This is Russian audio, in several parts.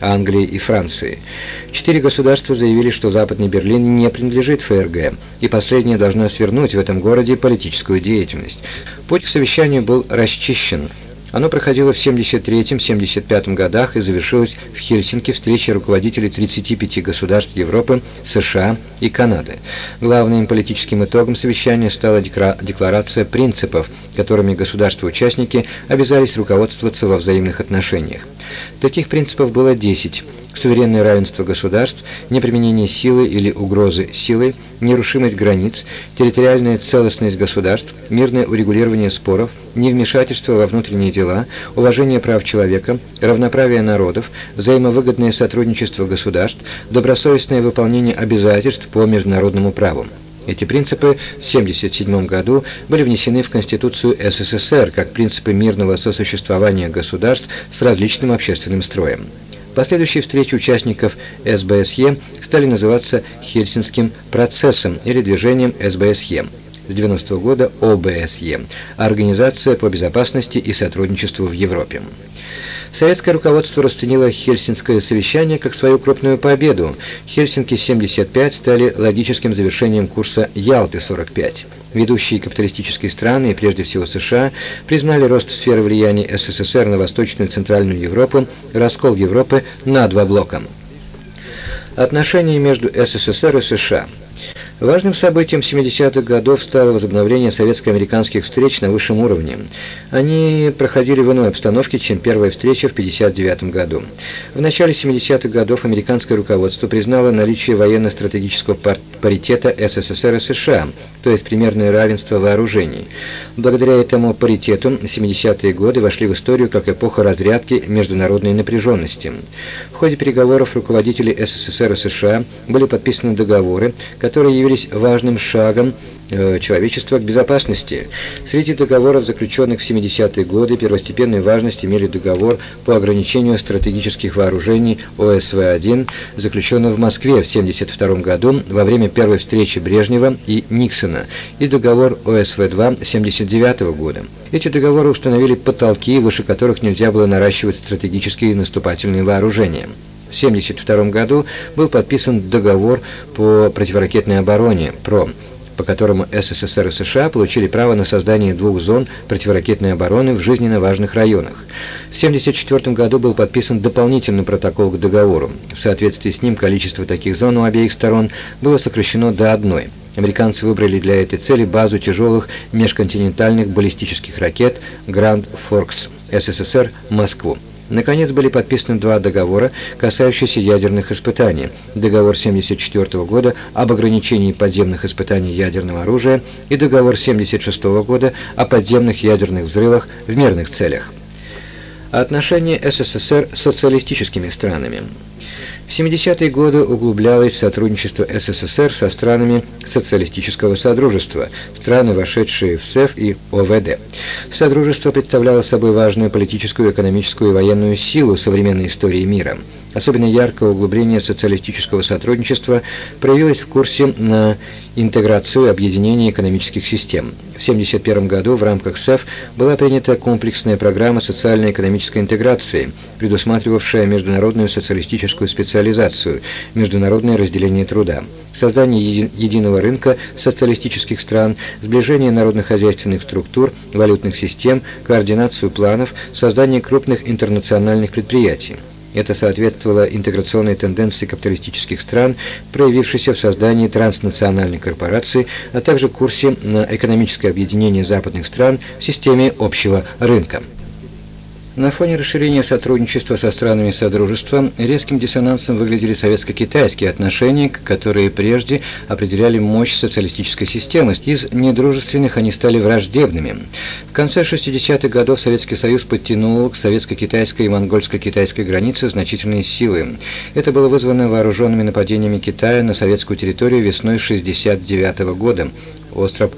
Англии и Франции. Четыре государства заявили, что Западный Берлин не принадлежит ФРГ, и последняя должна свернуть в этом городе политическую деятельность. Путь к совещанию был расчищен. Оно проходило в 73-75 годах и завершилось в Хельсинки встречей руководителей 35 государств Европы, США и Канады. Главным политическим итогом совещания стала декларация принципов, которыми государства-участники обязались руководствоваться во взаимных отношениях. Таких принципов было 10 суверенное равенство государств, неприменение силы или угрозы силой, нерушимость границ, территориальная целостность государств, мирное урегулирование споров, невмешательство во внутренние дела, уважение прав человека, равноправие народов, взаимовыгодное сотрудничество государств, добросовестное выполнение обязательств по международному праву. Эти принципы в 1977 году были внесены в Конституцию СССР как принципы мирного сосуществования государств с различным общественным строем. Последующие встречи участников СБСЕ стали называться Хельсинским процессом или движением СБСЕ с 90 -го года ОБСЕ – Организация по безопасности и сотрудничеству в Европе. Советское руководство расценило Хельсинское совещание как свою крупную победу. Хельсинки-75 стали логическим завершением курса Ялты-45. Ведущие капиталистические страны, и прежде всего США, признали рост сферы влияния СССР на Восточную и Центральную Европу, раскол Европы на два блока. Отношения между СССР и США – Важным событием 70-х годов стало возобновление советско-американских встреч на высшем уровне. Они проходили в иной обстановке, чем первая встреча в 1959 году. В начале 70-х годов американское руководство признало наличие военно-стратегического паритета СССР и США, то есть примерное равенство вооружений. Благодаря этому паритету 70-е годы вошли в историю как эпоха разрядки международной напряженности. В ходе переговоров руководителей СССР и США были подписаны договоры, которые явились важным шагом э, человечества к безопасности. Среди договоров, заключенных в 70-е годы, первостепенную важность имели договор по ограничению стратегических вооружений ОСВ-1, заключенный в Москве в 1972 году во время первой встречи Брежнева и Никсона, и договор ОСВ-2 1979 года. Эти договоры установили потолки, выше которых нельзя было наращивать стратегические наступательные вооружения. В 1972 году был подписан договор по противоракетной обороне ПРО, по которому СССР и США получили право на создание двух зон противоракетной обороны в жизненно важных районах. В 1974 году был подписан дополнительный протокол к договору. В соответствии с ним количество таких зон у обеих сторон было сокращено до одной. Американцы выбрали для этой цели базу тяжелых межконтинентальных баллистических ракет «Гранд Форкс» СССР Москву. Наконец были подписаны два договора, касающиеся ядерных испытаний. Договор 1974 года об ограничении подземных испытаний ядерного оружия и договор 1976 года о подземных ядерных взрывах в мирных целях. Отношения СССР с социалистическими странами. В 70-е годы углублялось сотрудничество СССР со странами социалистического содружества, страны, вошедшие в СЭФ и ОВД. Содружество представляло собой важную политическую, экономическую и военную силу современной истории мира. Особенно яркое углубление социалистического сотрудничества проявилось в курсе на интеграцию и объединение экономических систем. В 1971 году в рамках СЭФ была принята комплексная программа социально-экономической интеграции, предусматривавшая международную социалистическую специализацию, международное разделение труда, создание еди единого рынка социалистических стран, сближение народно-хозяйственных структур, валютных систем, координацию планов, создание крупных интернациональных предприятий. Это соответствовало интеграционной тенденции капиталистических стран, проявившейся в создании транснациональной корпорации, а также курсе на экономическое объединение западных стран в системе общего рынка. На фоне расширения сотрудничества со странами Содружества резким диссонансом выглядели советско-китайские отношения, которые прежде определяли мощь социалистической системы. Из недружественных они стали враждебными. В конце 60-х годов Советский Союз подтянул к советско-китайской и монгольско-китайской границе значительные силы. Это было вызвано вооруженными нападениями Китая на советскую территорию весной 69 -го года. Остров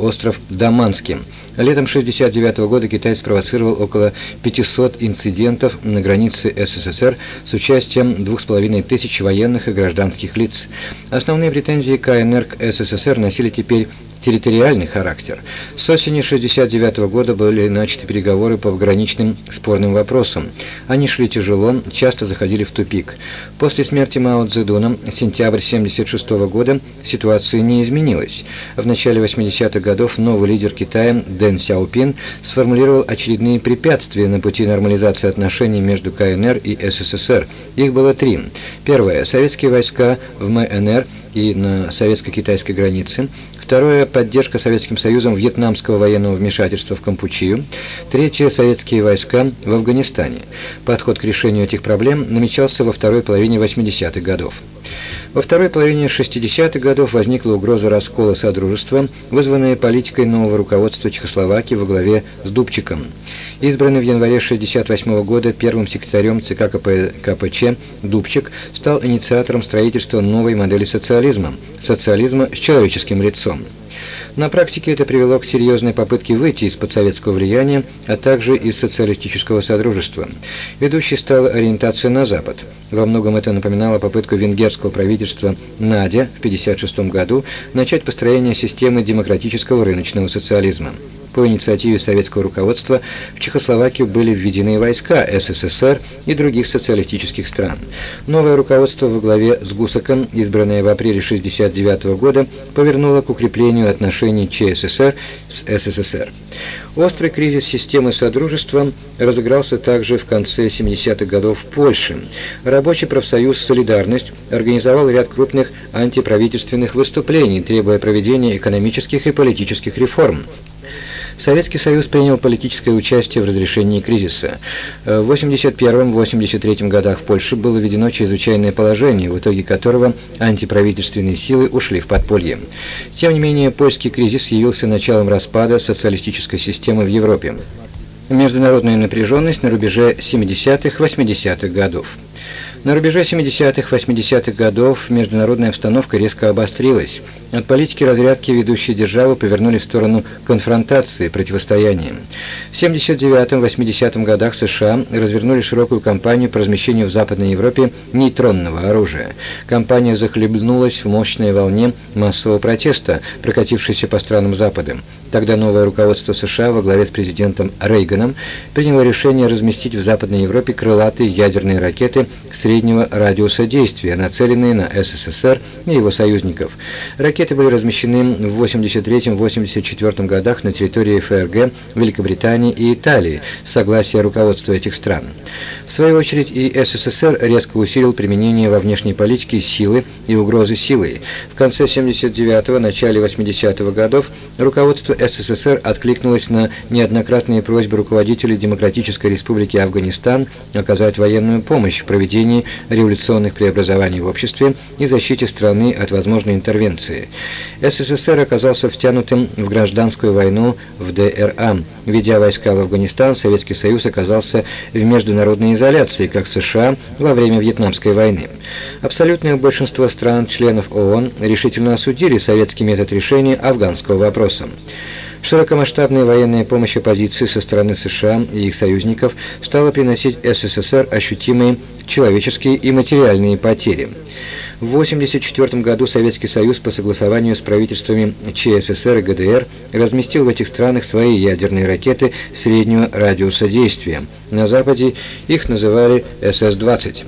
остров Даманский. Летом 1969 года Китай спровоцировал около 500 инцидентов на границе СССР с участием 2500 военных и гражданских лиц. Основные претензии КНР к СССР носили теперь территориальный характер. С осени 1969 года были начаты переговоры по пограничным спорным вопросам. Они шли тяжело, часто заходили в тупик. После смерти Мао Цзэдуна, сентябрь 1976 года, ситуация не изменилась. В начале 80-х годов новый лидер Китая Дэн Сяопин сформулировал очередные препятствия на пути нормализации отношений между КНР и СССР. Их было три. Первое. Советские войска в МНР и на советско-китайской границе. Второе – поддержка Советским Союзом вьетнамского военного вмешательства в Кампучию. Третье – советские войска в Афганистане. Подход к решению этих проблем намечался во второй половине 80-х годов. Во второй половине 60-х годов возникла угроза раскола Содружества, вызванная политикой нового руководства Чехословакии во главе с Дубчиком. Избранный в январе 1968 года первым секретарем ЦК КП, КПЧ Дубчик стал инициатором строительства новой модели социализма – социализма с человеческим лицом. На практике это привело к серьезной попытке выйти из-под советского влияния, а также из социалистического содружества. Ведущей стала ориентация на Запад. Во многом это напоминало попытку венгерского правительства Надя в 1956 году начать построение системы демократического рыночного социализма. По инициативе советского руководства в Чехословакию были введены войска СССР и других социалистических стран. Новое руководство во главе с Гусаком, избранное в апреле 1969 года, повернуло к укреплению отношений ЧССР с СССР. Острый кризис системы Содружества разыгрался также в конце 70-х годов в Польше. Рабочий профсоюз «Солидарность» организовал ряд крупных антиправительственных выступлений, требуя проведения экономических и политических реформ. Советский Союз принял политическое участие в разрешении кризиса. В 1981-1983 годах в Польше было введено чрезвычайное положение, в итоге которого антиправительственные силы ушли в подполье. Тем не менее, польский кризис явился началом распада социалистической системы в Европе. Международная напряженность на рубеже 70-80-х годов. На рубеже 70-х, 80-х годов международная обстановка резко обострилась. От политики разрядки ведущие державы повернули в сторону конфронтации, противостояния. В 79-80 годах США развернули широкую кампанию по размещению в Западной Европе нейтронного оружия. Кампания захлебнулась в мощной волне массового протеста, прокатившейся по странам Запада. Тогда новое руководство США во главе с президентом Рейганом приняло решение разместить в Западной Европе крылатые ядерные ракеты с среднего радиуса действия, нацеленные на СССР и его союзников. Ракеты были размещены в 83-84 годах на территории ФРГ, Великобритании и Италии с согласия руководства этих стран. В свою очередь и СССР резко усилил применение во внешней политике силы и угрозы силой. В конце 79-го, начале 80-х годов руководство СССР откликнулось на неоднократные просьбы руководителей Демократической Республики Афганистан оказать военную помощь в проведении революционных преобразований в обществе и защите страны от возможной интервенции. СССР оказался втянутым в гражданскую войну в ДРА. Ведя войска в Афганистан, Советский Союз оказался в международной изоляции, как США во время Вьетнамской войны. Абсолютное большинство стран-членов ООН решительно осудили советский метод решения афганского вопроса. Широкомасштабная военная помощь оппозиции со стороны США и их союзников стала приносить СССР ощутимые человеческие и материальные потери. В 1984 году Советский Союз по согласованию с правительствами ЧССР и ГДР разместил в этих странах свои ядерные ракеты среднего радиуса действия. На Западе их называли СС-20.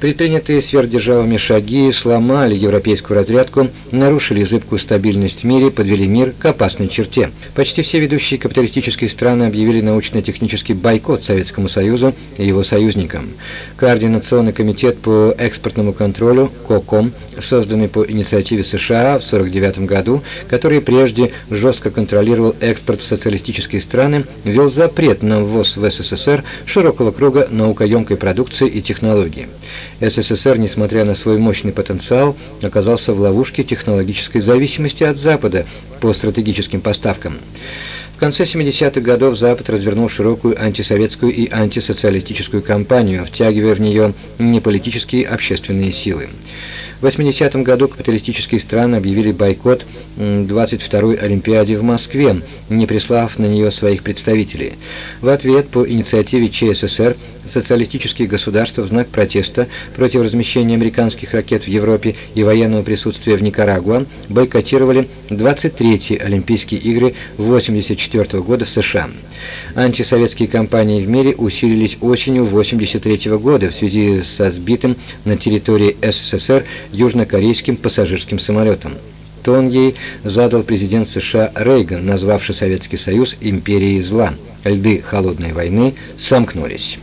Предпринятые сверхдержавами шаги сломали европейскую разрядку, нарушили зыбкую стабильность в мире, подвели мир к опасной черте. Почти все ведущие капиталистические страны объявили научно-технический бойкот Советскому Союзу и его союзникам. Координационный комитет по экспортному контролю КОКОМ, созданный по инициативе США в 1949 году, который прежде жестко контролировал экспорт в социалистические страны, ввел запрет на ввоз в СССР широкого круга наукоемкой продукции и технологий. СССР, несмотря на свой мощный потенциал, оказался в ловушке технологической зависимости от Запада по стратегическим поставкам. В конце 70-х годов Запад развернул широкую антисоветскую и антисоциалистическую кампанию, втягивая в нее неполитические общественные силы. В 80 году капиталистические страны объявили бойкот 22-й Олимпиаде в Москве, не прислав на нее своих представителей. В ответ по инициативе ЧССР социалистические государства в знак протеста против размещения американских ракет в Европе и военного присутствия в Никарагуа бойкотировали 23-й Олимпийские игры 1984 года в США. Антисоветские кампании в мире усилились осенью 1983 года в связи со сбитым на территории СССР южнокорейским пассажирским самолетом. Тон ей задал президент США Рейган, назвавший Советский Союз империей зла. Льды холодной войны сомкнулись.